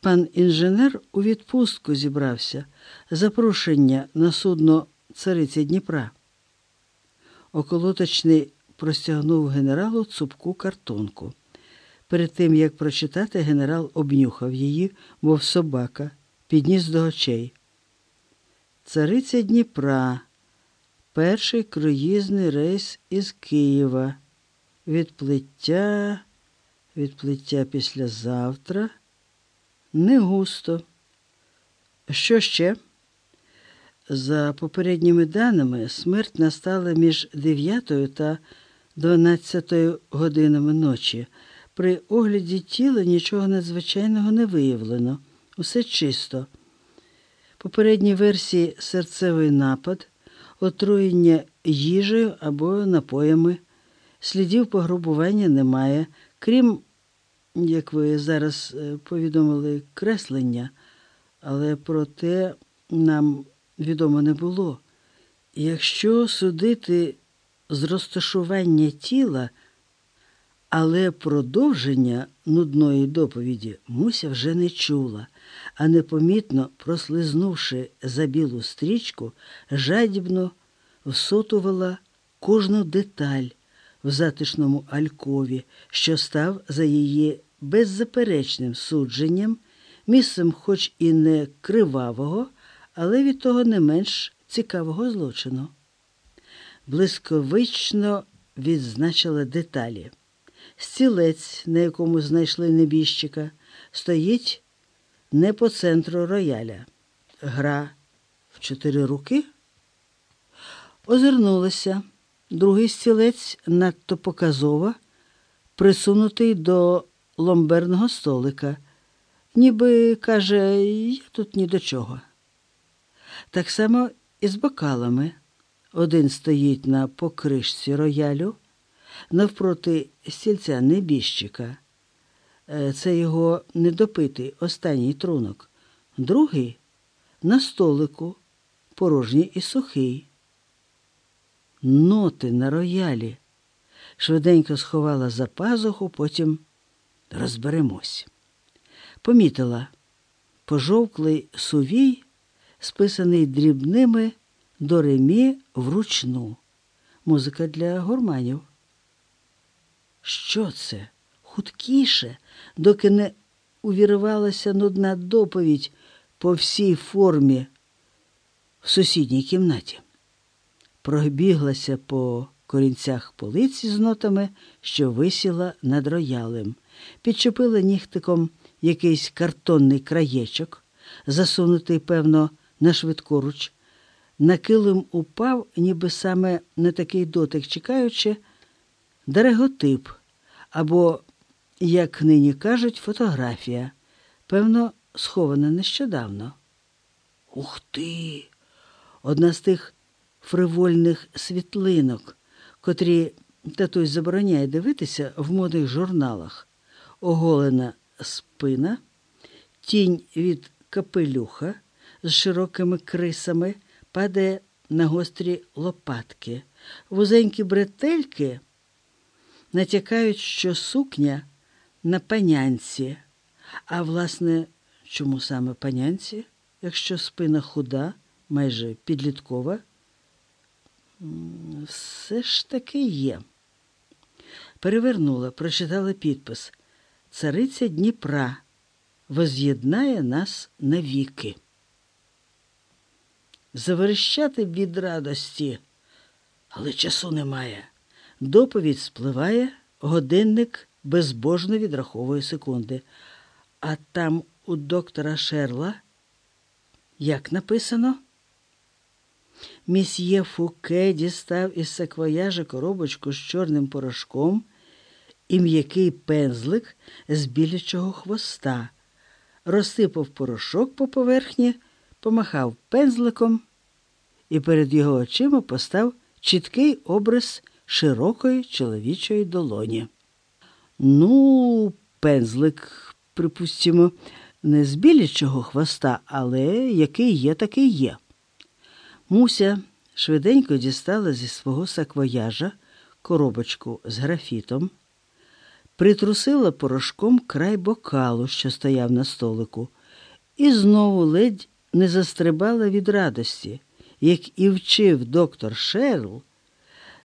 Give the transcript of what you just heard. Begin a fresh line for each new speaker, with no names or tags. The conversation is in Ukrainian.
Пан інженер у відпустку зібрався. Запрошення на судно цариці Дніпра. Околоточний простягнув генералу цупку картонку. Перед тим, як прочитати, генерал обнюхав її, мов собака, підніс до очей. Цариця Дніпра. Перший круїзний рейс із Києва. Відплиття, відплиття післязавтра. Не густо. Що ще? За попередніми даними, смерть настала між 9 та 12 годинами ночі. При огляді тіла нічого надзвичайного не виявлено. Усе чисто. Попередні версії серцевий напад, отруєння їжею або напоями. Слідів пограбування немає, крім, як ви зараз е, повідомили, креслення, але про те нам відомо не було. Якщо судити з розташування тіла, але продовження нудної доповіді Муся вже не чула, а непомітно прослизнувши за білу стрічку, жадібно всотувала кожну деталь в затишному алькові, що став за її беззаперечним судженням, місцем, хоч і не кривавого, але від того не менш цікавого злочину. Блисковично відзначила деталі. Стілець, на якому знайшли небіжчика, стоїть не по центру рояля. Гра в чотири руки. Озирнулася. Другий стілець надто показово, присунутий до ломберного столика, ніби каже, я тут ні до чого. Так само і з бокалами. Один стоїть на покришці роялю, навпроти стільця небіжчика. Е, Це його недопитий останній трунок. Другий на столику, порожній і сухий. Ноти на роялі. Швиденько сховала за пазуху, потім розберемось. Помітила пожовклий сувій, списаний дрібними до ремі вручну. Музика для гурманів. Що це? Хуткіше, доки не увірвалася нудна доповідь по всій формі в сусідній кімнаті. Пробіглася по корінцях полиці з нотами, що висіла над роялем, підчепила нігтиком якийсь картонний краєчок, засунутий, певно, на швидкоруч. На килим упав, ніби саме на такий дотик чекаючи, дереготип або, як нині кажуть, фотографія, певно, схована нещодавно. Ух ти! Одна з тих фривольних світлинок, котрі татусь забороняє дивитися в модних журналах, оголена спина, тінь від капелюха з широкими крисами падає на гострі лопатки, вузенькі бретельки натякають, що сукня на панянці. А власне, чому саме панянці, якщо спина худа, майже підліткова? Все ж таки є. Перевернула, прочитала підпис Цариця Дніпра воз'єднає нас навіки. Заверещати від радості, але часу немає. Доповідь спливає, годинник безбожно відраховує секунди. А там у доктора Шерла, як написано, місьє Фуке дістав із саквояжа коробочку з чорним порошком і м'який пензлик з білячого хвоста, розсипав порошок по поверхні, помахав пензликом, і перед його очима постав чіткий образ широкої чоловічої долоні. Ну, пензлик, припустимо, не з білячого хвоста, але який є, такий є. Муся швиденько дістала зі свого саквояжа коробочку з графітом, притрусила порошком край бокалу, що стояв на столику, і знову ледь не застрибала від радості, як і вчив доктор Шерл,